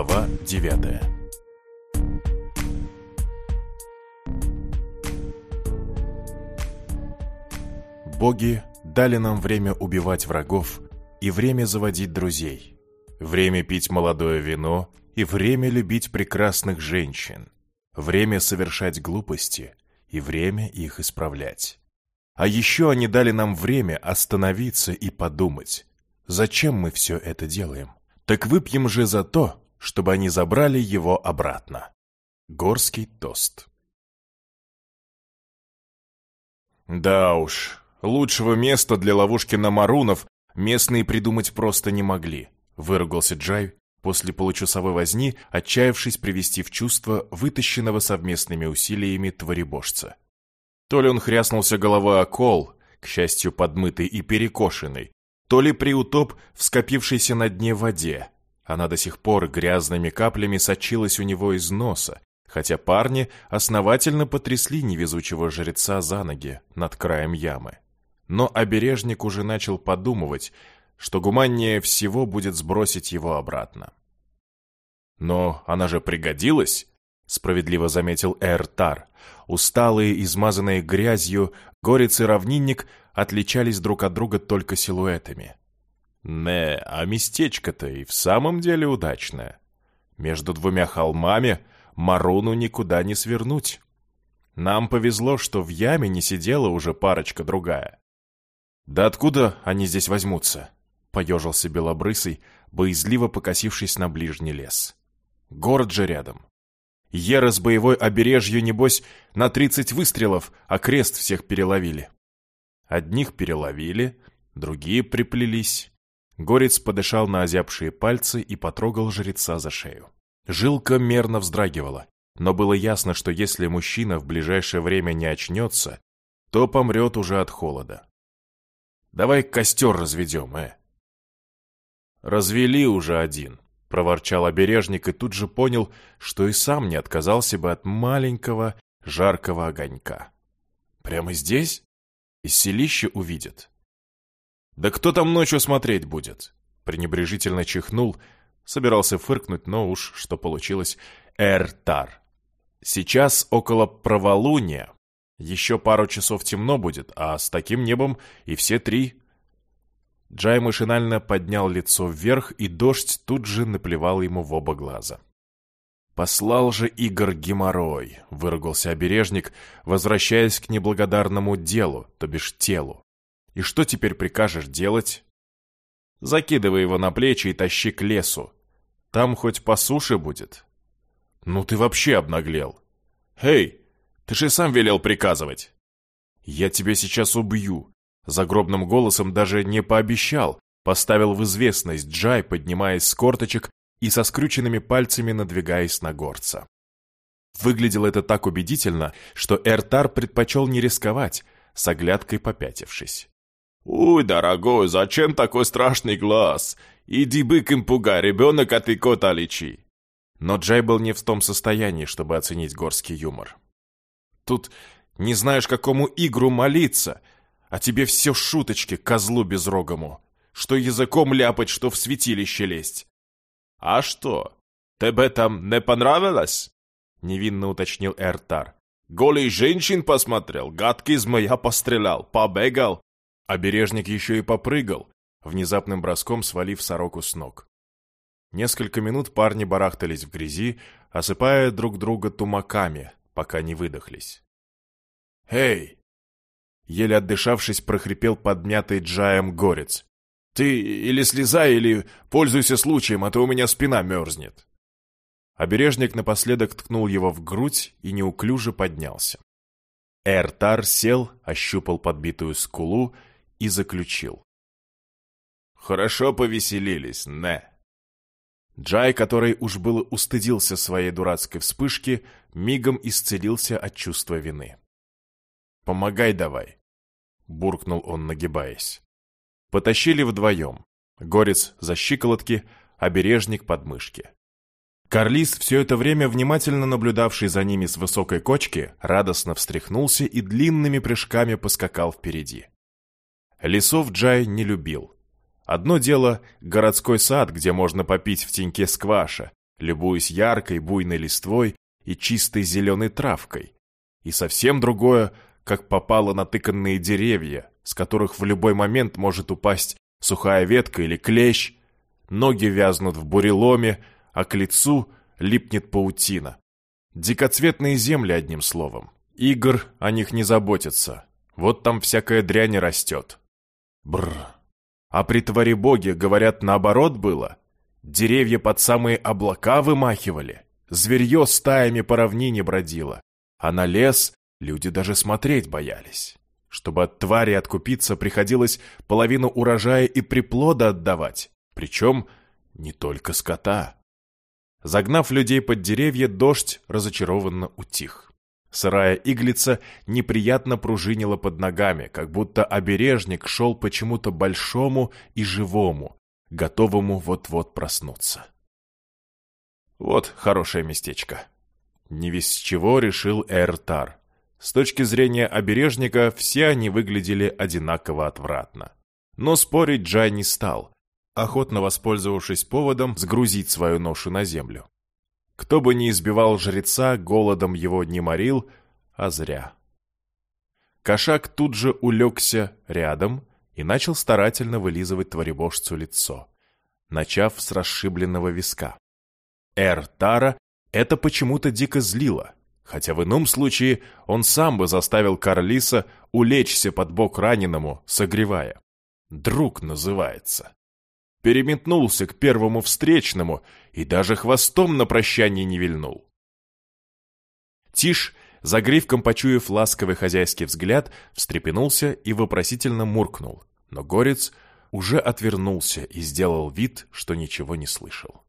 Глава 9 Боги дали нам время убивать врагов и время заводить друзей, время пить молодое вино и время любить прекрасных женщин, время совершать глупости и время их исправлять. А еще они дали нам время остановиться и подумать, зачем мы все это делаем. Так выпьем же за то, чтобы они забрали его обратно. Горский тост. Да уж, лучшего места для ловушки на марунов местные придумать просто не могли, выругался Джай после получасовой возни, отчаявшись привести в чувство вытащенного совместными усилиями творебожца. То ли он хряснулся головой о кол, к счастью, подмытый и перекошенный, то ли приутоп в скопившейся на дне воде. Она до сих пор грязными каплями сочилась у него из носа, хотя парни основательно потрясли невезучего жреца за ноги над краем ямы. Но обережник уже начал подумывать, что гуманнее всего будет сбросить его обратно. «Но она же пригодилась!» справедливо заметил Эртар. Усталые, измазанные грязью, горец и равнинник отличались друг от друга только силуэтами. Не, а местечко-то и в самом деле удачное. Между двумя холмами Маруну никуда не свернуть. Нам повезло, что в яме не сидела уже парочка другая. «Да откуда они здесь возьмутся?» — поежился Белобрысый, боязливо покосившись на ближний лес. «Город же рядом. Ера с боевой обережью, небось, на тридцать выстрелов, а крест всех переловили. Одних переловили, другие приплелись. Горец подышал на озябшие пальцы и потрогал жреца за шею. Жилка мерно вздрагивала, но было ясно, что если мужчина в ближайшее время не очнется, то помрет уже от холода. «Давай костер разведем, э!» Развели уже один, проворчал обережник и тут же понял, что и сам не отказался бы от маленького жаркого огонька. Прямо здесь? Из селища увидят. Да кто там ночью смотреть будет? Пренебрежительно чихнул, собирался фыркнуть, но уж что получилось, Эртар. Сейчас около проволуния. Еще пару часов темно будет, а с таким небом и все три Джай машинально поднял лицо вверх, и дождь тут же наплевал ему в оба глаза. «Послал же Игорь геморрой», — выругался обережник, возвращаясь к неблагодарному делу, то бишь телу. «И что теперь прикажешь делать?» «Закидывай его на плечи и тащи к лесу. Там хоть по суше будет». «Ну ты вообще обнаглел!» «Эй, ты же сам велел приказывать!» «Я тебя сейчас убью, Загробным голосом даже не пообещал, поставил в известность Джай, поднимаясь с корточек и со скрюченными пальцами надвигаясь на горца. Выглядело это так убедительно, что Эртар предпочел не рисковать, с оглядкой попятившись. «Уй, дорогой, зачем такой страшный глаз? Иди быком пугай, ребенок, ты кота лечи!» Но Джай был не в том состоянии, чтобы оценить горский юмор. «Тут не знаешь, какому игру молиться!» А тебе все шуточки, козлу безрогому. Что языком ляпать, что в святилище лезть. А что, тебе там не понравилось? Невинно уточнил Эртар. Голый женщин посмотрел, гадкий змея пострелял, побегал. Обережник еще и попрыгал, внезапным броском свалив сороку с ног. Несколько минут парни барахтались в грязи, осыпая друг друга тумаками, пока не выдохлись. «Эй, Еле отдышавшись, прохрипел подмятый Джаем горец. «Ты или слезай, или пользуйся случаем, а то у меня спина мерзнет». Обережник напоследок ткнул его в грудь и неуклюже поднялся. Эртар сел, ощупал подбитую скулу и заключил. «Хорошо повеселились, не?» Джай, который уж было устыдился своей дурацкой вспышки, мигом исцелился от чувства вины. «Помогай давай буркнул он, нагибаясь. Потащили вдвоем. Горец за щиколотки, обережник под мышки. Карлис, все это время внимательно наблюдавший за ними с высокой кочки, радостно встряхнулся и длинными прыжками поскакал впереди. Лесов Джай не любил. Одно дело — городской сад, где можно попить в теньке скваша, любуясь яркой буйной листвой и чистой зеленой травкой. И совсем другое, как попало натыканные деревья, с которых в любой момент может упасть сухая ветка или клещ, ноги вязнут в буреломе, а к лицу липнет паутина. Дикоцветные земли, одним словом. Игр о них не заботится. Вот там всякая дрянь растет. Бррр. А при творе боге, говорят, наоборот было. Деревья под самые облака вымахивали. Зверье стаями по равнине бродило. А на лес люди даже смотреть боялись. Чтобы от твари откупиться, приходилось половину урожая и приплода отдавать. Причем не только скота. Загнав людей под деревья, дождь разочарованно утих. Сырая иглица неприятно пружинила под ногами, как будто обережник шел почему-то большому и живому, готовому вот-вот проснуться. Вот хорошее местечко. Не весь чего решил Эртар. С точки зрения обережника, все они выглядели одинаково отвратно. Но спорить Джай не стал, охотно воспользовавшись поводом сгрузить свою ношу на землю. Кто бы ни избивал жреца, голодом его не морил, а зря. Кошак тут же улегся рядом и начал старательно вылизывать творебожцу лицо, начав с расшибленного виска. Эр Тара это почему-то дико злило, хотя в ином случае он сам бы заставил Карлиса улечься под бок раненому, согревая. «Друг» называется переметнулся к первому встречному и даже хвостом на прощание не вильнул. Тиш, загривком почуяв ласковый хозяйский взгляд, встрепенулся и вопросительно муркнул, но горец уже отвернулся и сделал вид, что ничего не слышал.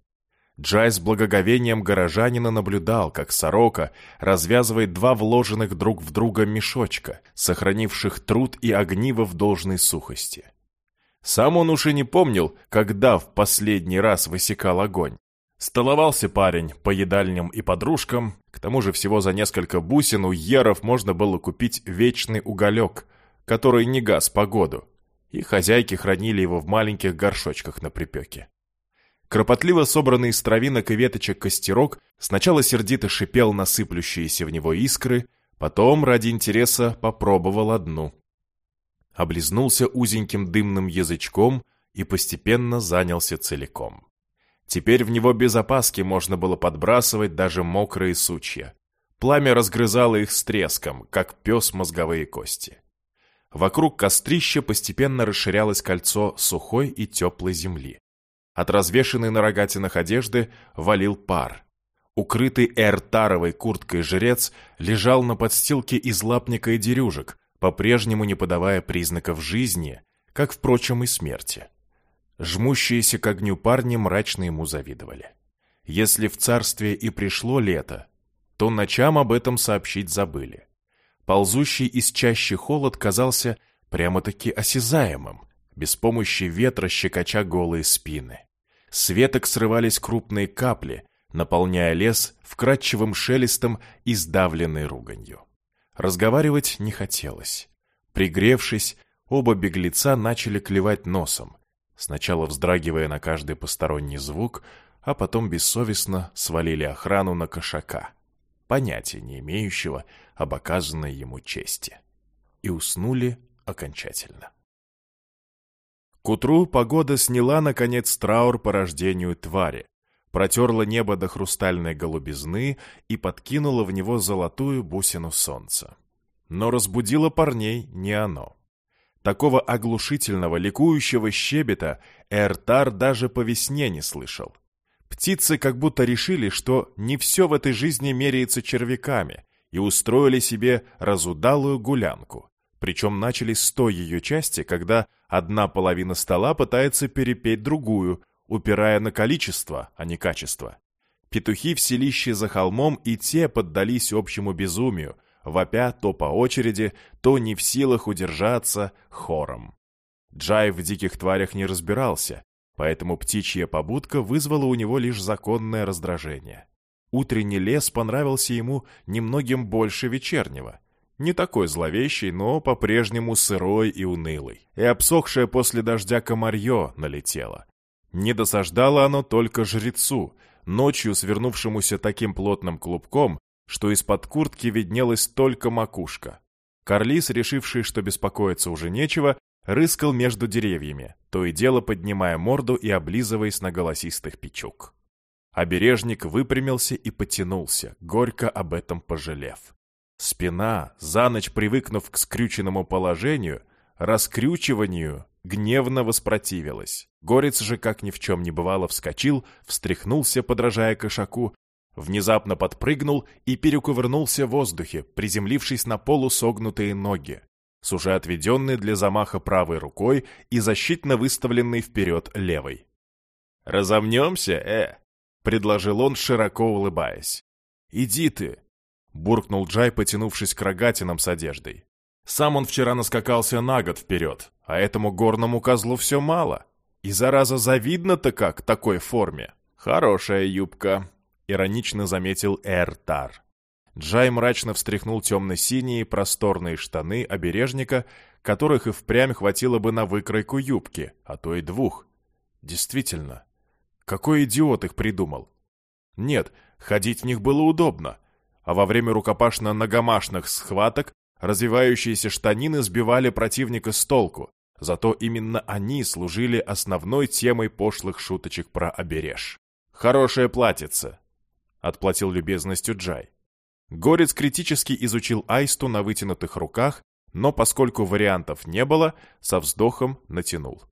Джай с благоговением горожанина наблюдал, как сорока развязывает два вложенных друг в друга мешочка, сохранивших труд и огниво в должной сухости. Сам он уж и не помнил, когда в последний раз высекал огонь. Столовался парень по едальням и подружкам, к тому же всего за несколько бусин у еров можно было купить вечный уголек, который не гас погоду, и хозяйки хранили его в маленьких горшочках на припеке. Кропотливо собранный из травинок и веточек костерок сначала сердито шипел на сыплющиеся в него искры, потом ради интереса попробовал одну облизнулся узеньким дымным язычком и постепенно занялся целиком. Теперь в него без опаски можно было подбрасывать даже мокрые сучья. Пламя разгрызало их с треском, как пес мозговые кости. Вокруг кострища постепенно расширялось кольцо сухой и теплой земли. От развешенной на рогатинах одежды валил пар. Укрытый эртаровой курткой жрец лежал на подстилке из лапника и дерюжек, по-прежнему не подавая признаков жизни, как, впрочем, и смерти. Жмущиеся к огню парни мрачно ему завидовали. Если в царстве и пришло лето, то ночам об этом сообщить забыли. Ползущий из чащи холод казался прямо-таки осязаемым, без помощи ветра щекоча голые спины. С веток срывались крупные капли, наполняя лес вкрадчивым шелестом и сдавленной руганью. Разговаривать не хотелось. Пригревшись, оба беглеца начали клевать носом, сначала вздрагивая на каждый посторонний звук, а потом бессовестно свалили охрану на кошака, понятия не имеющего об оказанной ему чести. И уснули окончательно. К утру погода сняла, наконец, траур по рождению твари, протерла небо до хрустальной голубизны и подкинула в него золотую бусину солнца. Но разбудило парней не оно. Такого оглушительного, ликующего щебета Эртар даже по весне не слышал. Птицы как будто решили, что не все в этой жизни меряется червяками, и устроили себе разудалую гулянку. Причем начали с той ее части, когда одна половина стола пытается перепеть другую, упирая на количество, а не качество. Петухи в селище за холмом и те поддались общему безумию, вопя то по очереди, то не в силах удержаться хором. Джай в диких тварях не разбирался, поэтому птичья побудка вызвала у него лишь законное раздражение. Утренний лес понравился ему немногим больше вечернего. Не такой зловещий, но по-прежнему сырой и унылый. И обсохшее после дождя комарье налетело. Не досаждало оно только жрецу, ночью свернувшемуся таким плотным клубком, что из-под куртки виднелась только макушка. Карлис, решивший, что беспокоиться уже нечего, рыскал между деревьями, то и дело поднимая морду и облизываясь на голосистых печук. Обережник выпрямился и потянулся, горько об этом пожалев. Спина, за ночь привыкнув к скрюченному положению, раскрючиванию, гневно воспротивилась. Горец же, как ни в чем не бывало, вскочил, встряхнулся, подражая кошаку, внезапно подпрыгнул и перекувырнулся в воздухе, приземлившись на полусогнутые ноги, с уже отведенной для замаха правой рукой и защитно выставленной вперед левой. «Разомнемся, э!» — предложил он, широко улыбаясь. «Иди ты!» — буркнул Джай, потянувшись к рогатинам с одеждой. Сам он вчера наскакался на год вперед, а этому горному козлу все мало. И зараза завидно-то как такой форме. Хорошая юбка, иронично заметил Эртар. Джай мрачно встряхнул темно-синие просторные штаны обережника, которых и впрямь хватило бы на выкройку юбки, а то и двух. Действительно, какой идиот их придумал? Нет, ходить в них было удобно, а во время рукопашно-ногомашных схваток развивающиеся штанины сбивали противника с толку, зато именно они служили основной темой пошлых шуточек про обереж. «Хорошее платьице», — отплатил любезностью Джай. Горец критически изучил Айсту на вытянутых руках, но поскольку вариантов не было, со вздохом натянул.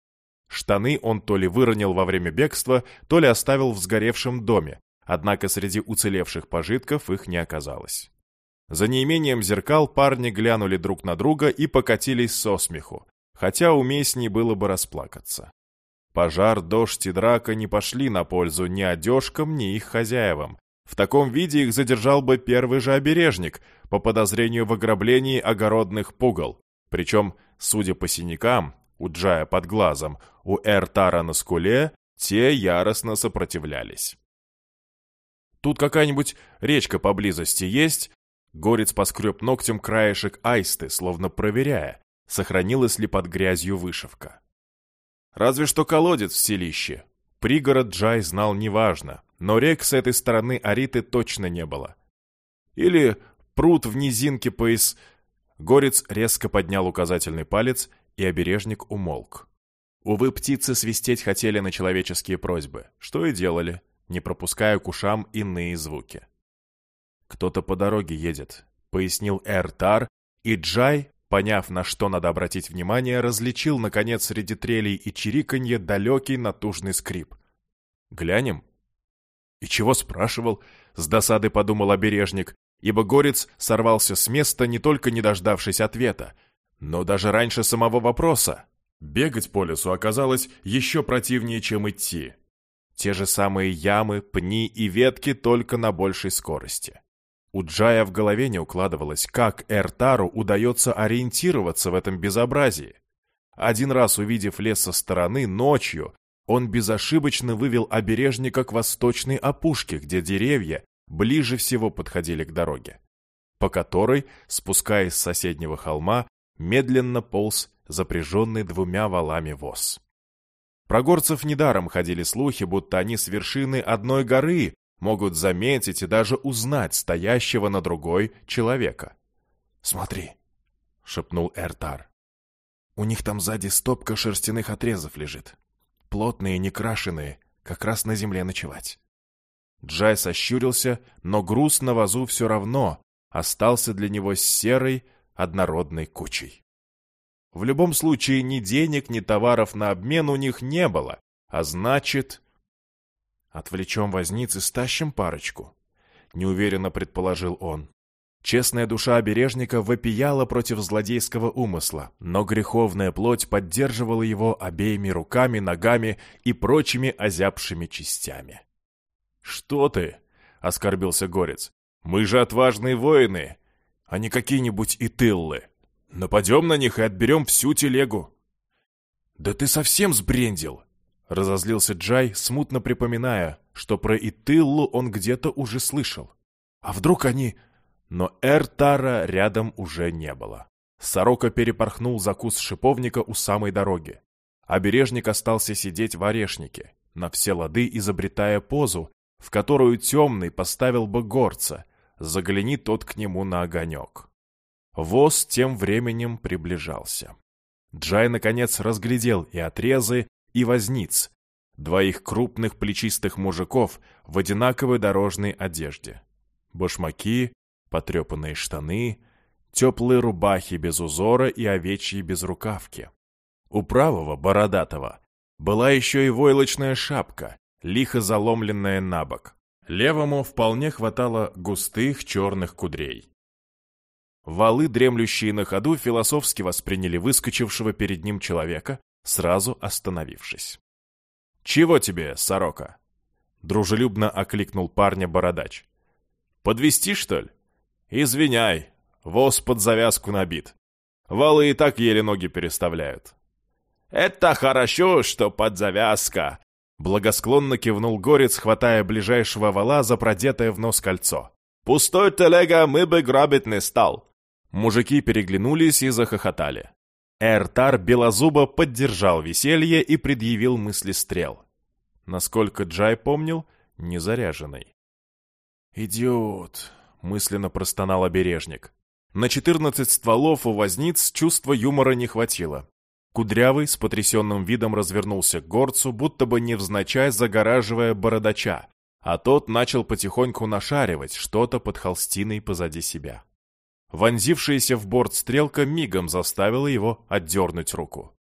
Штаны он то ли выронил во время бегства, то ли оставил в сгоревшем доме, однако среди уцелевших пожитков их не оказалось. За неимением зеркал парни глянули друг на друга и покатились со смеху, хотя уместней было бы расплакаться. Пожар, дождь и драка не пошли на пользу ни одежкам, ни их хозяевам. В таком виде их задержал бы первый же обережник по подозрению в ограблении огородных пугал. Причем, судя по синякам, у Джая под глазом, у Эртара на скуле, те яростно сопротивлялись. «Тут какая-нибудь речка поблизости есть?» Горец поскреб ногтем краешек аисты, словно проверяя, сохранилась ли под грязью вышивка. Разве что колодец в селище. Пригород Джай знал неважно, но рек с этой стороны Ариты точно не было. Или пруд в низинке пояс... Горец резко поднял указательный палец, и обережник умолк. Увы, птицы свистеть хотели на человеческие просьбы, что и делали, не пропуская к ушам иные звуки. «Кто-то по дороге едет», — пояснил Эртар, и Джай, поняв, на что надо обратить внимание, различил, наконец, среди трелей и чириканье далекий натужный скрип. «Глянем?» «И чего спрашивал?» — с досады подумал обережник, ибо горец сорвался с места, не только не дождавшись ответа, но даже раньше самого вопроса. Бегать по лесу оказалось еще противнее, чем идти. Те же самые ямы, пни и ветки, только на большей скорости. У Джая в голове не укладывалось, как Эртару удается ориентироваться в этом безобразии. Один раз увидев лес со стороны, ночью, он безошибочно вывел обережника к восточной опушке, где деревья ближе всего подходили к дороге, по которой, спускаясь с соседнего холма, медленно полз запряженный двумя валами воз. Про горцев недаром ходили слухи, будто они с вершины одной горы могут заметить и даже узнать стоящего на другой человека. «Смотри», — шепнул Эртар. «У них там сзади стопка шерстяных отрезов лежит. Плотные, некрашенные, как раз на земле ночевать». Джай сощурился, но груз на вазу все равно остался для него серой, однородной кучей. В любом случае ни денег, ни товаров на обмен у них не было, а значит, Отвлечем возниц и стащим парочку», — неуверенно предположил он. Честная душа обережника вопияла против злодейского умысла, но греховная плоть поддерживала его обеими руками, ногами и прочими озябшими частями. «Что ты?» — оскорбился Горец. «Мы же отважные воины, а не какие-нибудь итыллы. Нападем на них и отберем всю телегу». «Да ты совсем сбрендил!» Разозлился Джай, смутно припоминая, что про Итыллу он где-то уже слышал. А вдруг они... Но Эртара рядом уже не было. Сорока перепорхнул за куст шиповника у самой дороги. Обережник остался сидеть в орешнике, на все лады изобретая позу, в которую темный поставил бы горца, загляни тот к нему на огонек. Воз тем временем приближался. Джай, наконец, разглядел и отрезы, и возниц, двоих крупных плечистых мужиков в одинаковой дорожной одежде. Башмаки, потрепанные штаны, теплые рубахи без узора и овечьи безрукавки. У правого, бородатого, была еще и войлочная шапка, лихо заломленная на бок. Левому вполне хватало густых черных кудрей. Валы, дремлющие на ходу, философски восприняли выскочившего перед ним человека, сразу остановившись. «Чего тебе, сорока?» Дружелюбно окликнул парня бородач. «Подвести что ли?» «Извиняй, воз под завязку набит. Валы и так еле ноги переставляют». «Это хорошо, что под завязка!» Благосклонно кивнул горец, хватая ближайшего вала за продетое в нос кольцо. «Пустой телега мы бы грабить не стал. Мужики переглянулись и захохотали. Эртар Белозуба поддержал веселье и предъявил мысли стрел. Насколько Джай помнил, незаряженный. «Идиот!» — мысленно простонал обережник. На четырнадцать стволов у возниц чувства юмора не хватило. Кудрявый с потрясенным видом развернулся к горцу, будто бы невзначай загораживая бородача, а тот начал потихоньку нашаривать что-то под холстиной позади себя. Вонзившаяся в борт стрелка мигом заставила его отдернуть руку.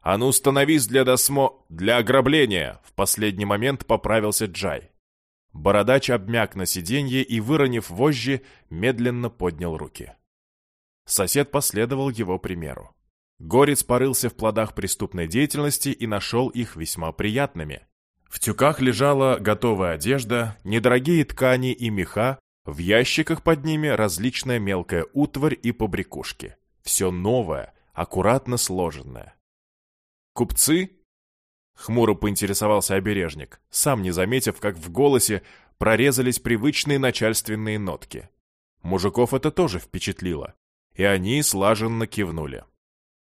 «А ну, становись для досмо... для ограбления!» В последний момент поправился Джай. Бородач обмяк на сиденье и, выронив вожжи, медленно поднял руки. Сосед последовал его примеру. Горец порылся в плодах преступной деятельности и нашел их весьма приятными. В тюках лежала готовая одежда, недорогие ткани и меха, в ящиках под ними различная мелкая утварь и побрякушки. Все новое, аккуратно сложенное. «Купцы?» — хмуро поинтересовался обережник, сам не заметив, как в голосе прорезались привычные начальственные нотки. Мужиков это тоже впечатлило, и они слаженно кивнули.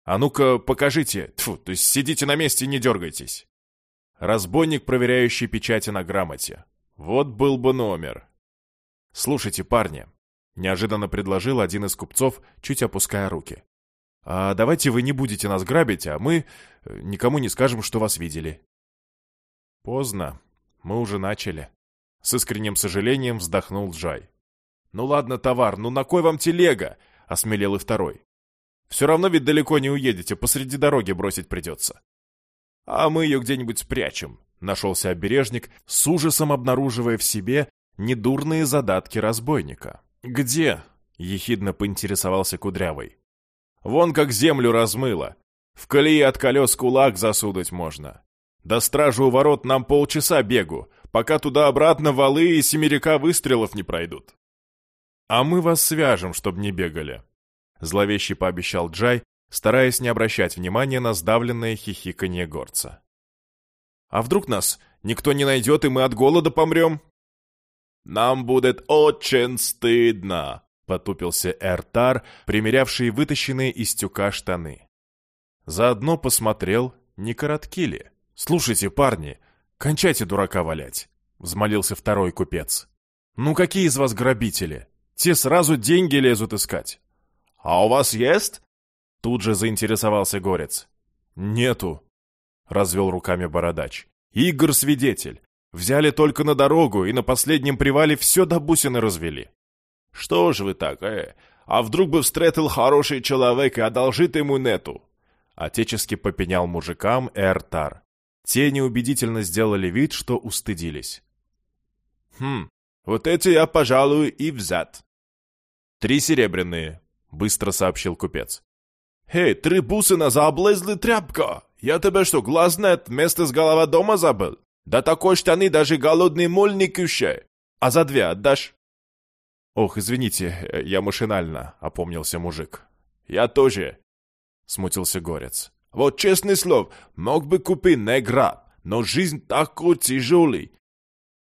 «А ну-ка, покажите, тьфу, то есть сидите на месте и не дергайтесь!» Разбойник, проверяющий печати на грамоте. Вот был бы номер. «Слушайте, парни», — неожиданно предложил один из купцов, чуть опуская руки. «А давайте вы не будете нас грабить, а мы э, никому не скажем, что вас видели». «Поздно. Мы уже начали». С искренним сожалением вздохнул Джай. «Ну ладно, товар, ну на кой вам телега?» — осмелел и второй. «Все равно ведь далеко не уедете, посреди дороги бросить придется». «А мы ее где-нибудь спрячем», — нашелся обережник, с ужасом обнаруживая в себе недурные задатки разбойника. «Где?» — ехидно поинтересовался Кудрявый. «Вон как землю размыло. В колеи от колес кулак засудить можно. До стражи у ворот нам полчаса бегу, пока туда-обратно валы и семерика выстрелов не пройдут». «А мы вас свяжем, чтоб не бегали», — зловеще пообещал Джай, стараясь не обращать внимания на сдавленное хихиканье горца. «А вдруг нас никто не найдет, и мы от голода помрем?» «Нам будет очень стыдно», — потупился Эртар, примерявший вытащенные из тюка штаны. Заодно посмотрел, не коротки ли. «Слушайте, парни, кончайте дурака валять», — взмолился второй купец. «Ну какие из вас грабители? Те сразу деньги лезут искать». «А у вас есть?» Тут же заинтересовался Горец. «Нету», — развел руками бородач. «Игорь свидетель. Взяли только на дорогу и на последнем привале все до бусины развели. Что ж вы так, э? А вдруг бы встретил хороший человек и одолжит ему нету? Отечески попенял мужикам Эртар. Те неубедительно сделали вид, что устыдились. Хм, вот эти я, пожалуй, и взят. Три серебряные, быстро сообщил купец. «Эй, три бусина за тряпка! Я тебе что, глаз нет, вместо с голова дома забыл? Да такой штаны даже голодный моль не кющай. А за две отдашь?» «Ох, извините, я машинально», — опомнился мужик. «Я тоже», — смутился горец. «Вот честный слов, мог бы купить не граб, но жизнь такой тяжелый».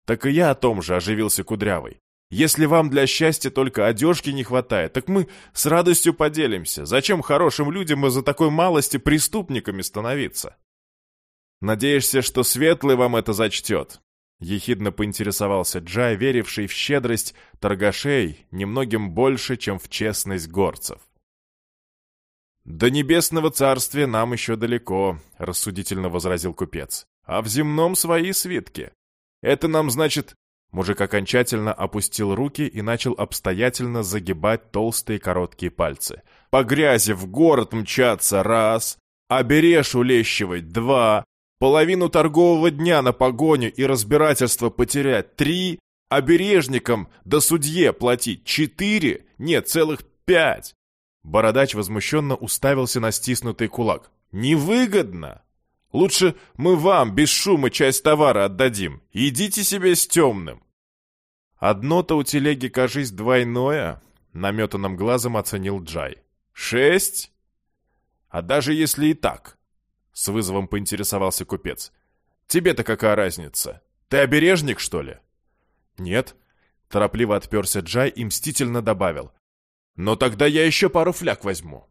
«Так и я о том же», — оживился Кудрявый. «Если вам для счастья только одежки не хватает, так мы с радостью поделимся. Зачем хорошим людям из-за такой малости преступниками становиться?» Надеешься, что Светлый вам это зачтет?» Ехидно поинтересовался Джай, веривший в щедрость торгашей немногим больше, чем в честность горцев. «До небесного царствия нам еще далеко», — рассудительно возразил купец. «А в земном свои свитки. Это нам, значит...» Мужик окончательно опустил руки и начал обстоятельно загибать толстые короткие пальцы. «По грязи в город мчаться — раз, а береж улещивать — два, половину торгового дня на погоню и разбирательство потерять три, а бережникам да судье платить четыре, нет, целых пять. Бородач возмущенно уставился на стиснутый кулак. «Невыгодно! Лучше мы вам без шума часть товара отдадим. Идите себе с темным!» «Одно-то у телеги, кажись, двойное», — наметанным глазом оценил Джай. «Шесть? А даже если и так, с вызовом поинтересовался купец. «Тебе-то какая разница? Ты обережник, что ли?» «Нет», — торопливо отперся Джай и мстительно добавил. «Но тогда я еще пару фляг возьму».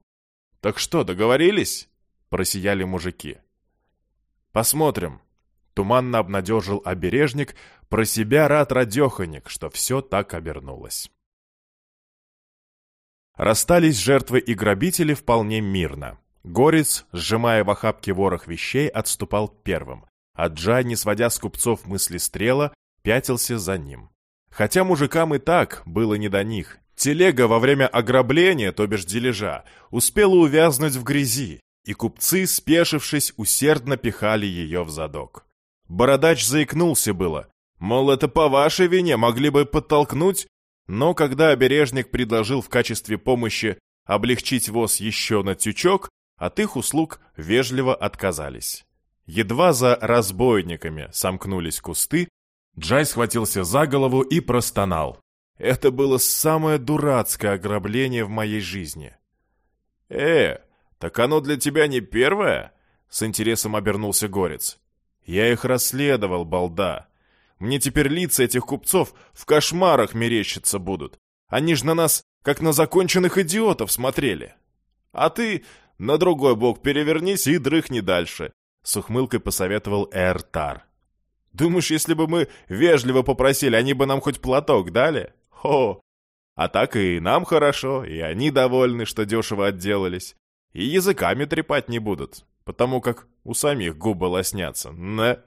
«Так что, договорились?» — просияли мужики. «Посмотрим», — туманно обнадежил обережник, про себя рад радеханик, что все так обернулось. Расстались жертвы и грабители вполне мирно. Горец, сжимая в охапке ворох вещей, отступал первым, а Джай, не сводя с купцов мысли стрела, пятился за ним. Хотя мужикам и так было не до них. Телега во время ограбления, то бишь дележа, успела увязнуть в грязи, и купцы, спешившись, усердно пихали ее в задок. Бородач заикнулся было, мол, это по вашей вине могли бы подтолкнуть, но когда обережник предложил в качестве помощи облегчить воз еще на тючок, от их услуг вежливо отказались. Едва за разбойниками сомкнулись кусты, Джай схватился за голову и простонал. Это было самое дурацкое ограбление в моей жизни. «Э, так оно для тебя не первое?» С интересом обернулся Горец. «Я их расследовал, балда. Мне теперь лица этих купцов в кошмарах мерещиться будут. Они ж на нас, как на законченных идиотов, смотрели. А ты на другой бок перевернись и дрыхни дальше», — с ухмылкой посоветовал Эртар. «Думаешь, если бы мы вежливо попросили, они бы нам хоть платок дали? Хо! А так и нам хорошо, и они довольны, что дешево отделались. И языками трепать не будут, потому как у самих губы лоснятся, не?»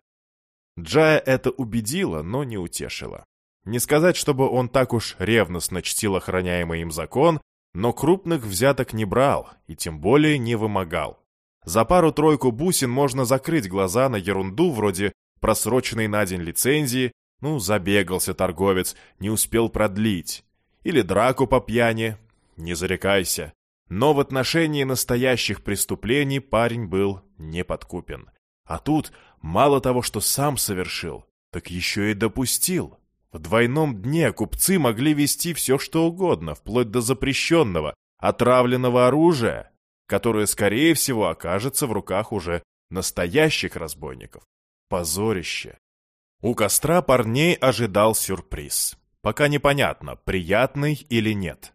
Джая это убедило, но не утешило. Не сказать, чтобы он так уж ревностно чтил охраняемый им закон, но крупных взяток не брал и тем более не вымогал. За пару-тройку бусин можно закрыть глаза на ерунду вроде просроченной на день лицензии, ну, забегался торговец, не успел продлить, или драку по пьяни, не зарекайся. Но в отношении настоящих преступлений парень был неподкупен. А тут мало того, что сам совершил, так еще и допустил. В двойном дне купцы могли вести все, что угодно, вплоть до запрещенного, отравленного оружия, которое, скорее всего, окажется в руках уже настоящих разбойников. Позорище. У костра парней ожидал сюрприз. Пока непонятно, приятный или нет.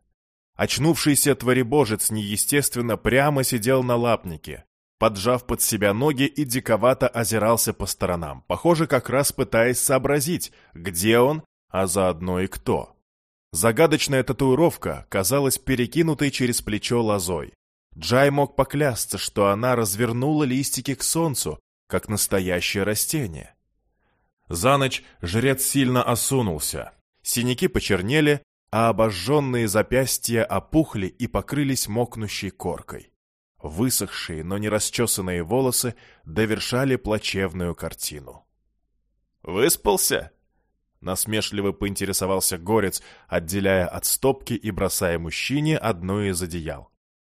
Очнувшийся творебожец неестественно прямо сидел на лапнике, поджав под себя ноги и диковато озирался по сторонам, похоже, как раз пытаясь сообразить, где он, а заодно и кто. Загадочная татуировка казалась перекинутой через плечо лозой. Джай мог поклясться, что она развернула листики к солнцу, как настоящее растение. За ночь жрец сильно осунулся. Синяки почернели, а обожженные запястья опухли и покрылись мокнущей коркой. Высохшие, но не расчесанные волосы довершали плачевную картину. «Выспался?» Насмешливо поинтересовался горец, отделяя от стопки и бросая мужчине одно из одеял.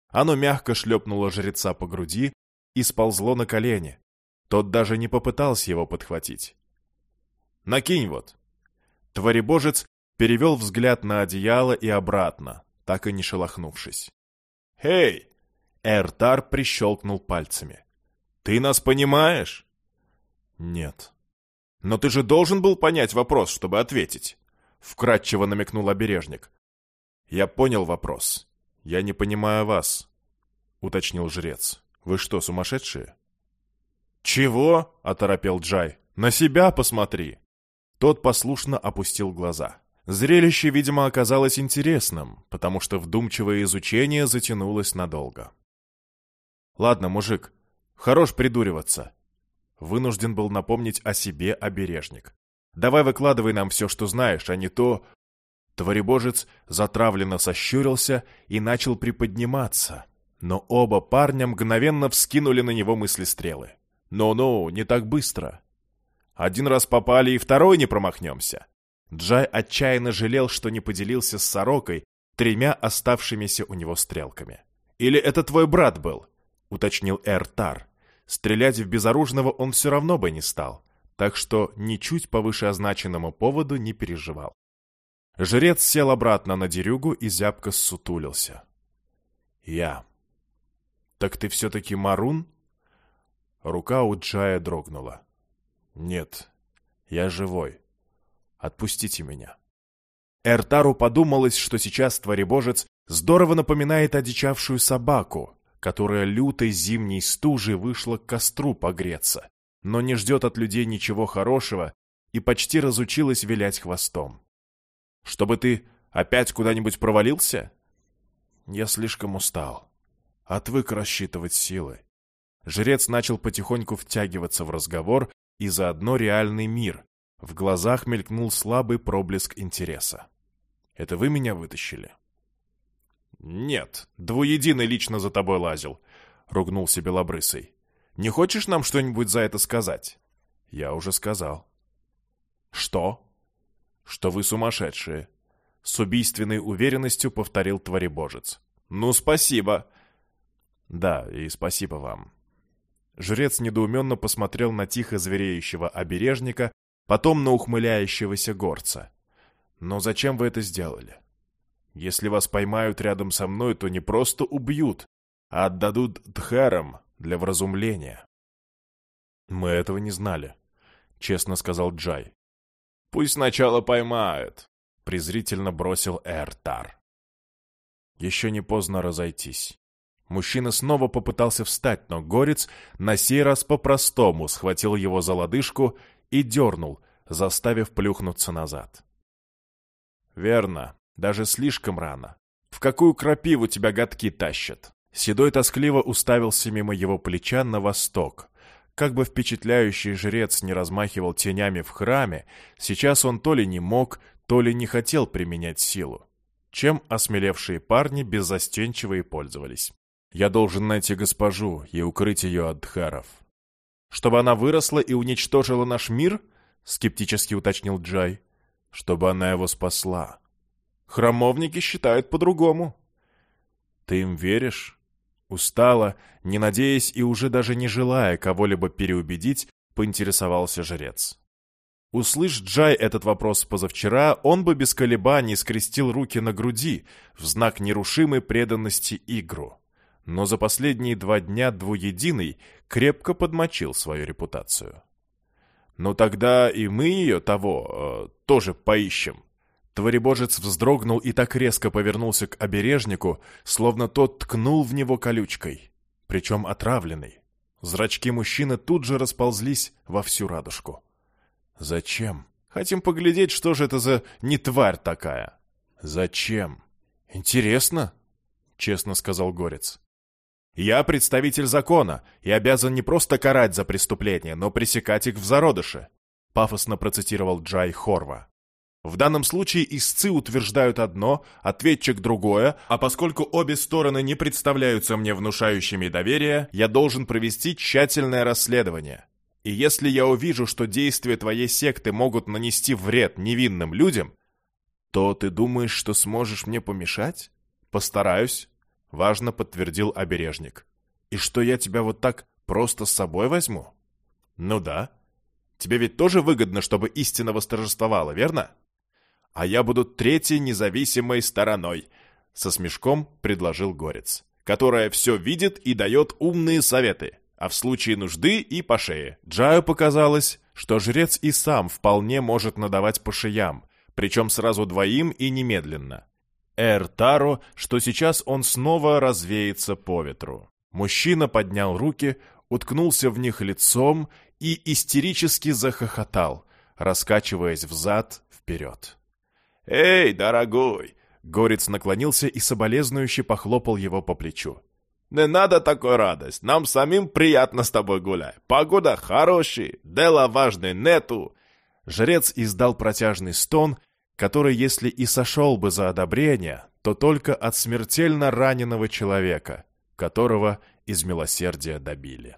Оно мягко шлепнуло жреца по груди и сползло на колени. Тот даже не попытался его подхватить. «Накинь вот!» Творебожец перевел взгляд на одеяло и обратно, так и не шелохнувшись. «Эй!» Эртар прищелкнул пальцами. «Ты нас понимаешь?» «Нет». «Но ты же должен был понять вопрос, чтобы ответить», — вкратчиво намекнул обережник. «Я понял вопрос. Я не понимаю вас», — уточнил жрец. «Вы что, сумасшедшие?» «Чего?» — оторопел Джай. «На себя посмотри!» Тот послушно опустил глаза. Зрелище, видимо, оказалось интересным, потому что вдумчивое изучение затянулось надолго. «Ладно, мужик, хорош придуриваться», — вынужден был напомнить о себе обережник. «Давай выкладывай нам все, что знаешь, а не то...» Творебожец затравленно сощурился и начал приподниматься, но оба парня мгновенно вскинули на него мысли стрелы. «Ну-ну, не так быстро. Один раз попали, и второй не промахнемся». Джай отчаянно жалел, что не поделился с сорокой тремя оставшимися у него стрелками. «Или это твой брат был?» — уточнил Эртар. Стрелять в безоружного он все равно бы не стал, так что ничуть по вышеозначенному поводу не переживал. Жрец сел обратно на дерюгу и зябко ссутулился. «Я», «Так ты все-таки Марун?» Рука у Джая дрогнула. «Нет, я живой. Отпустите меня». Эртару подумалось, что сейчас Творебожец здорово напоминает одичавшую собаку, которая лютой зимней стужей вышла к костру погреться, но не ждет от людей ничего хорошего и почти разучилась вилять хвостом. «Чтобы ты опять куда-нибудь провалился?» «Я слишком устал», Отвык рассчитывать силы. Жрец начал потихоньку втягиваться в разговор и заодно реальный мир. В глазах мелькнул слабый проблеск интереса. «Это вы меня вытащили?» «Нет, двуединый лично за тобой лазил», — ругнулся Белобрысый. «Не хочешь нам что-нибудь за это сказать?» «Я уже сказал». «Что?» «Что вы сумасшедшие», — с убийственной уверенностью повторил Творебожец. «Ну, спасибо. Да, и спасибо вам. Жрец недоуменно посмотрел на тихо звереющего обережника, потом на ухмыляющегося горца. Но зачем вы это сделали? Если вас поймают рядом со мной, то не просто убьют, а отдадут дхарам для вразумления. Мы этого не знали, честно сказал Джай. Пусть сначала поймают, презрительно бросил Эртар. Еще не поздно разойтись. Мужчина снова попытался встать, но горец на сей раз по-простому схватил его за лодыжку и дернул, заставив плюхнуться назад. «Верно, даже слишком рано. В какую крапиву тебя годки тащат?» Седой тоскливо уставился мимо его плеча на восток. Как бы впечатляющий жрец не размахивал тенями в храме, сейчас он то ли не мог, то ли не хотел применять силу. Чем осмелевшие парни беззастенчиво и пользовались. Я должен найти госпожу и укрыть ее от дхаров. Чтобы она выросла и уничтожила наш мир? Скептически уточнил Джай. Чтобы она его спасла. Храмовники считают по-другому. Ты им веришь? Устала, не надеясь и уже даже не желая кого-либо переубедить, поинтересовался жрец. Услышь Джай этот вопрос позавчера, он бы без колебаний скрестил руки на груди в знак нерушимой преданности игру но за последние два дня двуединый крепко подмочил свою репутацию. «Ну тогда и мы ее того э, тоже поищем». Творебожец вздрогнул и так резко повернулся к обережнику, словно тот ткнул в него колючкой, причем отравленной. Зрачки мужчины тут же расползлись во всю радужку. «Зачем? Хотим поглядеть, что же это за не тварь такая». «Зачем? Интересно?» — честно сказал Горец. Я представитель закона и обязан не просто карать за преступления, но пресекать их в зародыше», — пафосно процитировал Джай Хорва. В данном случае истцы утверждают одно, ответчик другое, а поскольку обе стороны не представляются мне внушающими доверия, я должен провести тщательное расследование. И если я увижу, что действия твоей секты могут нанести вред невинным людям, то ты думаешь, что сможешь мне помешать? Постараюсь, Важно подтвердил обережник. И что я тебя вот так просто с собой возьму? Ну да. Тебе ведь тоже выгодно, чтобы истина восторжествовала, верно? А я буду третьей независимой стороной, со смешком предложил Горец, которая все видит и дает умные советы, а в случае нужды и по шее. Джаю показалось, что жрец и сам вполне может надавать по шеям, причем сразу двоим и немедленно. Эр Таро, что сейчас он снова развеется по ветру. Мужчина поднял руки, уткнулся в них лицом и истерически захохотал, раскачиваясь взад-вперед. «Эй, дорогой!» Горец наклонился и соболезнующе похлопал его по плечу. «Не надо такой радость, нам самим приятно с тобой гулять. Погода хорошая, дела важное нету». Жрец издал протяжный стон, который, если и сошел бы за одобрение, то только от смертельно раненого человека, которого из милосердия добили.